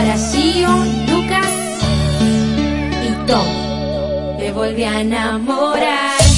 para Gio, Lucas y Tom. Me volví a enamorar.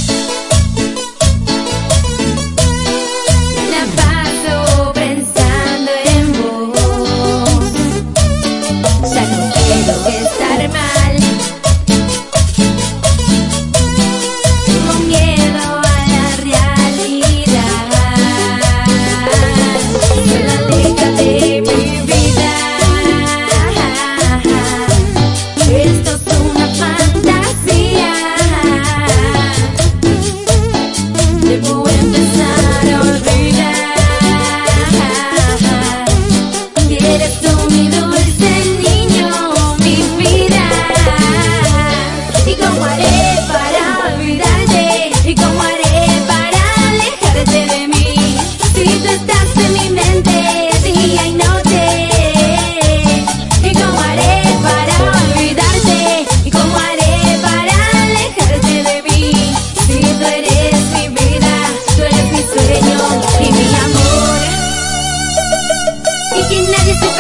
Nadie se